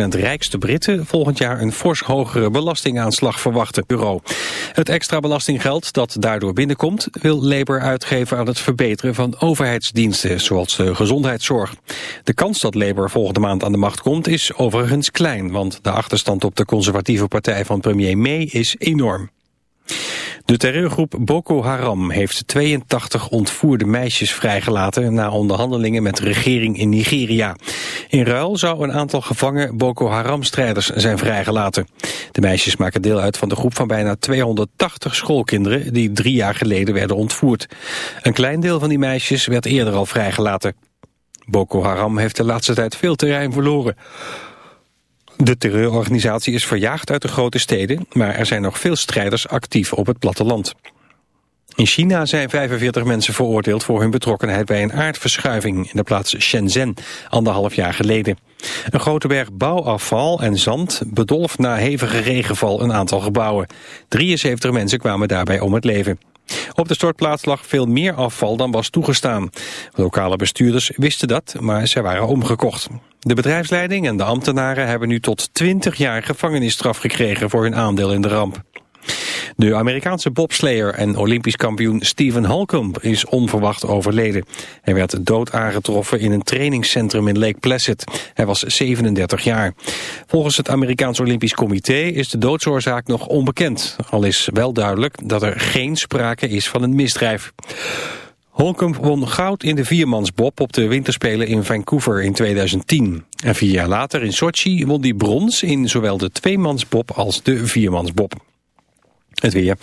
1% rijkste Britten volgend jaar een fors hogere belastingaanslag verwachten. Euro. Het extra belastinggeld dat daardoor binnenkomt wil Labour uitgeven aan het verbeteren van overheidsdiensten, zoals de gezondheidszorg. De kans dat Labour volgende maand aan de macht komt is overigens klein, want de achterstand op de conservatieve partij van premier May is enorm. De terreurgroep Boko Haram heeft 82 ontvoerde meisjes vrijgelaten na onderhandelingen met de regering in Nigeria. In ruil zou een aantal gevangen Boko Haram-strijders zijn vrijgelaten. De meisjes maken deel uit van de groep van bijna 280 schoolkinderen die drie jaar geleden werden ontvoerd. Een klein deel van die meisjes werd eerder al vrijgelaten. Boko Haram heeft de laatste tijd veel terrein verloren. De terreurorganisatie is verjaagd uit de grote steden, maar er zijn nog veel strijders actief op het platteland. In China zijn 45 mensen veroordeeld voor hun betrokkenheid bij een aardverschuiving in de plaats Shenzhen, anderhalf jaar geleden. Een grote berg bouwafval en zand bedolf na hevige regenval een aantal gebouwen. 73 mensen kwamen daarbij om het leven. Op de stortplaats lag veel meer afval dan was toegestaan. Lokale bestuurders wisten dat, maar zij waren omgekocht. De bedrijfsleiding en de ambtenaren hebben nu tot 20 jaar gevangenisstraf gekregen voor hun aandeel in de ramp. De Amerikaanse bobslayer en olympisch kampioen Stephen Halcomb is onverwacht overleden. Hij werd dood aangetroffen in een trainingscentrum in Lake Placid. Hij was 37 jaar. Volgens het Amerikaans Olympisch Comité is de doodsoorzaak nog onbekend. Al is wel duidelijk dat er geen sprake is van een misdrijf. Holcomb won goud in de viermansbob op de winterspelen in Vancouver in 2010. En vier jaar later in Sochi won hij brons in zowel de tweemansbob als de viermansbob. Het weer.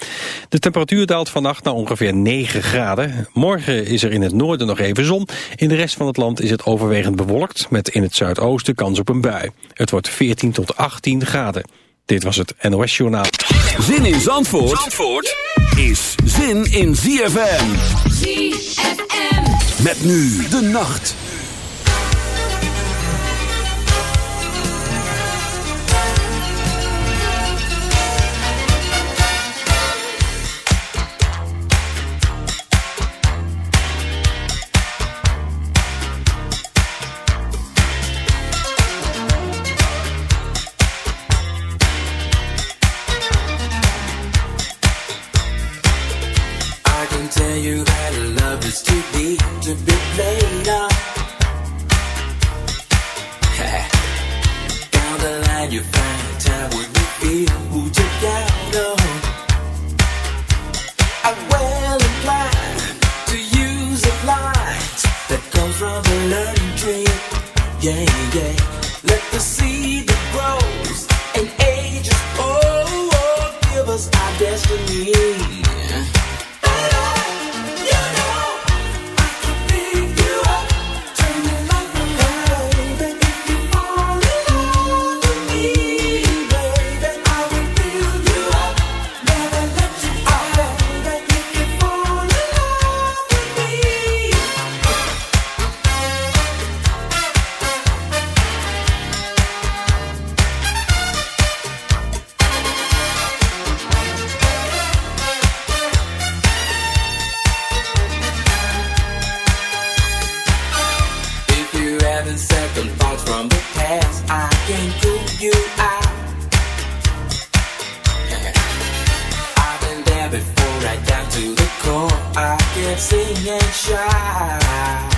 De temperatuur daalt vannacht naar ongeveer 9 graden. Morgen is er in het noorden nog even zon. In de rest van het land is het overwegend bewolkt... met in het zuidoosten kans op een bui. Het wordt 14 tot 18 graden. Dit was het NOS Journaal. Zin in Zandvoort, Zandvoort is zin in ZFM. ZFM. Met nu de nacht. I can't prove you out. I've been there before, right down to the core. I can't sing and shy.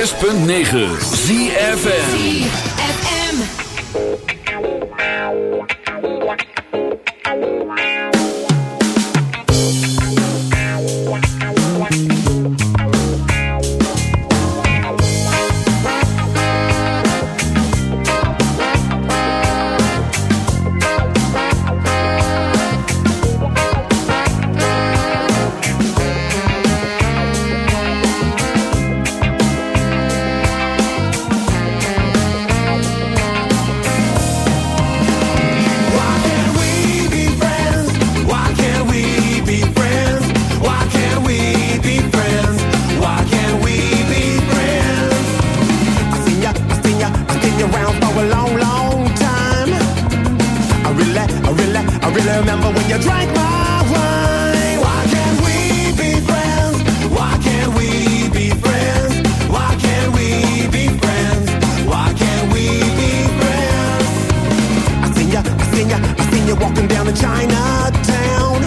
106.9 ZFN I seen you walking down in Chinatown.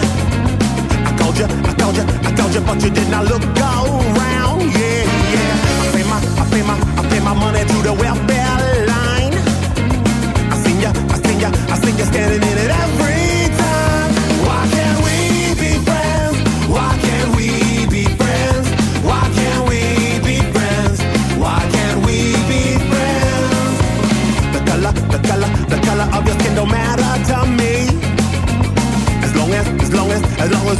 I called you, I called you, I called you, but you did not look around. Yeah, yeah. I pay my, I pay my, I pay my money to the welfare line. I seen you, I seen you, I seen you standing in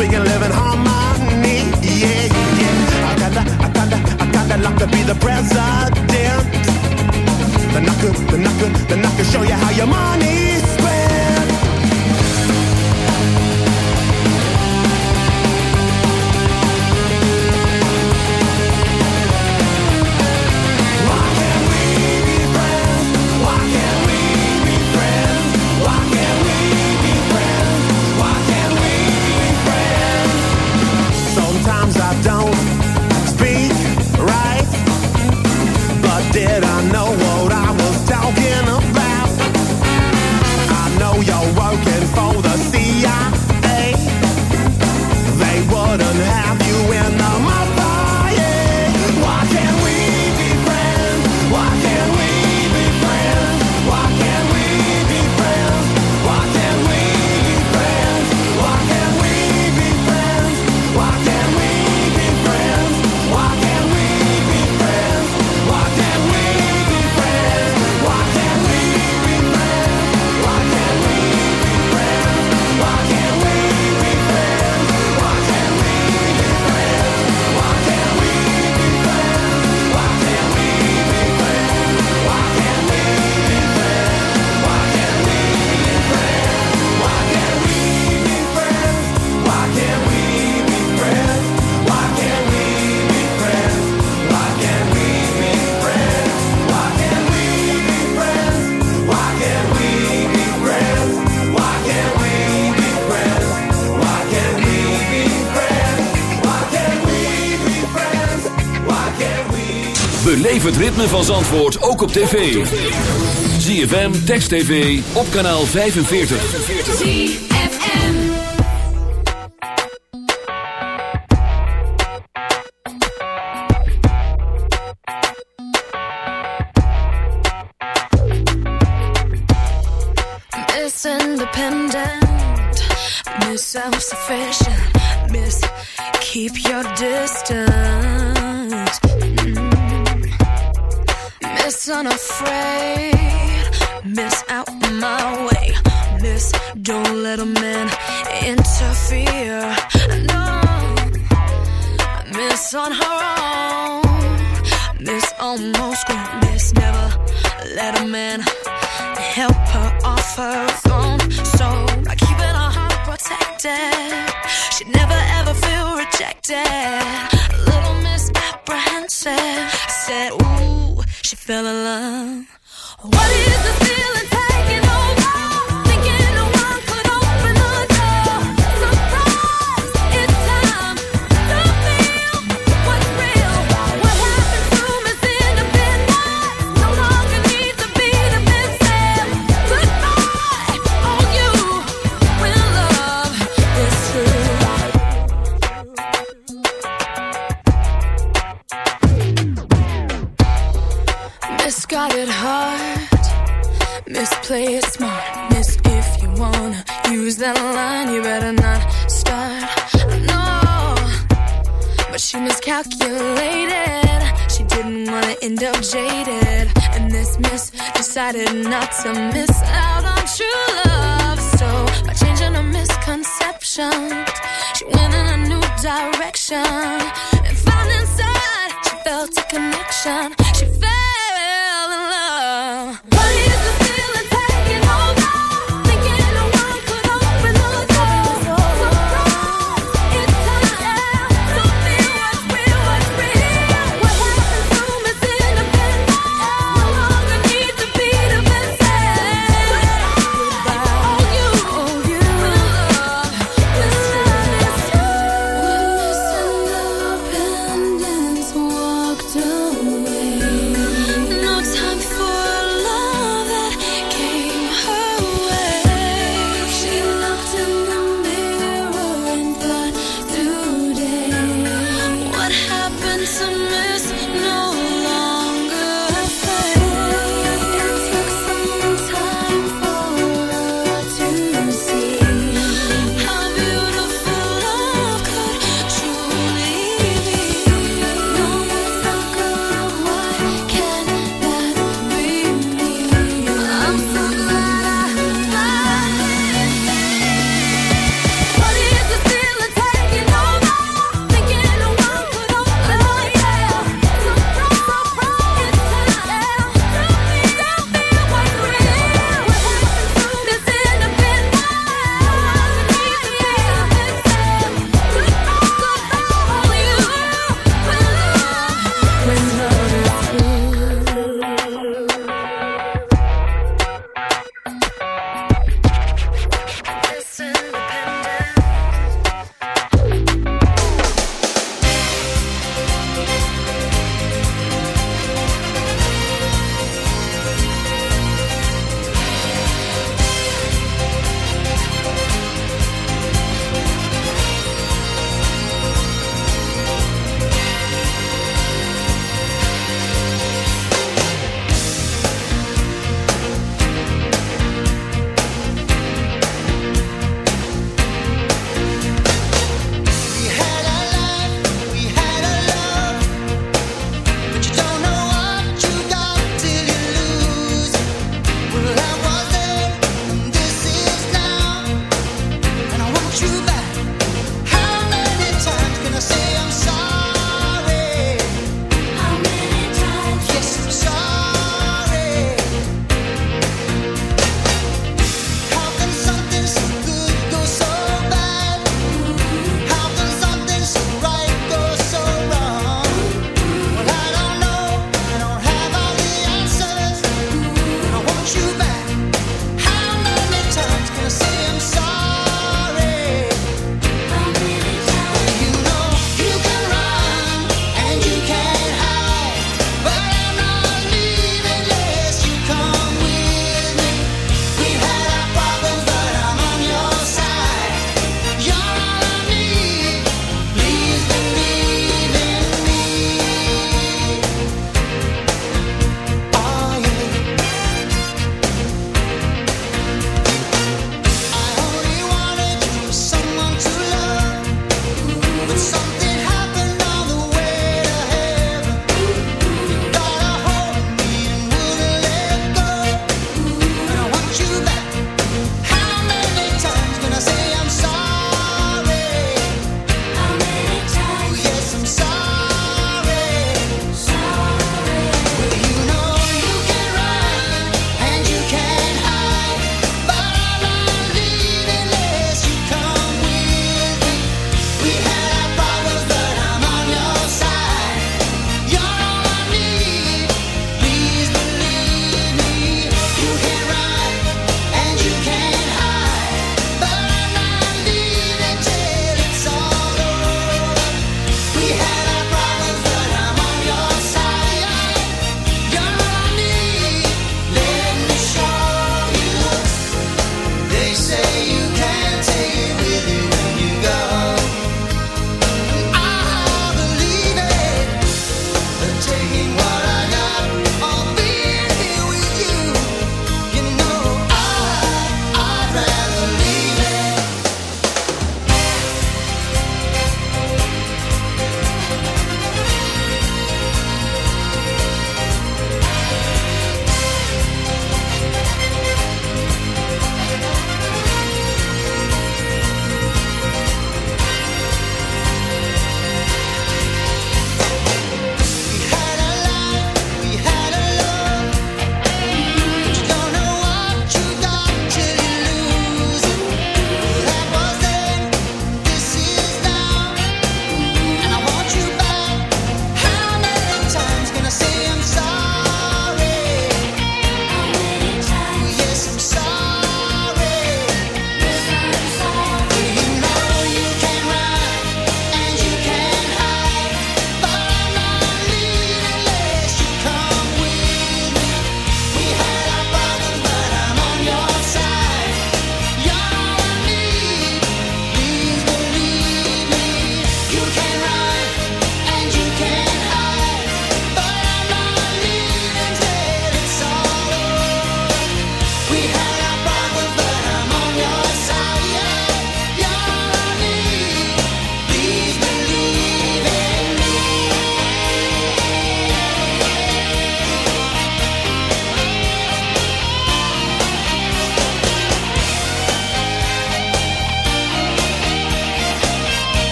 we can live in harmony. Yeah, yeah. I kinda, I kinda, I kinda like to be the president. Then I could, then I could, then I could show you how your money's I've done Beleef het ritme van Zandvoort ook op tv. ZFM, Text TV, op kanaal 45. ZFM Miss Independent Miss Self-Sufficient she. She didn't wanna end up jaded. And this miss decided not to miss out on true love. So, by changing her misconceptions, she went in a new direction and found inside she felt a connection. She fell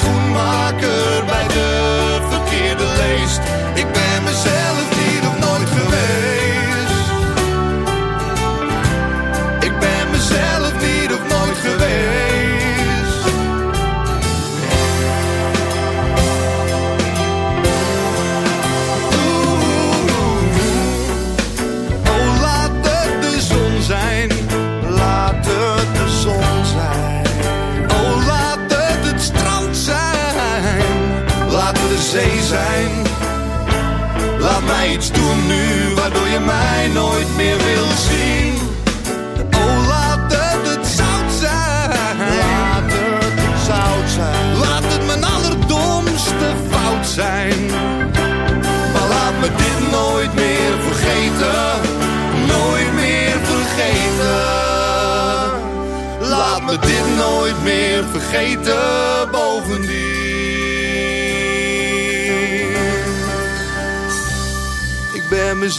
schoenmaker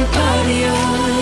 en.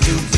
to be.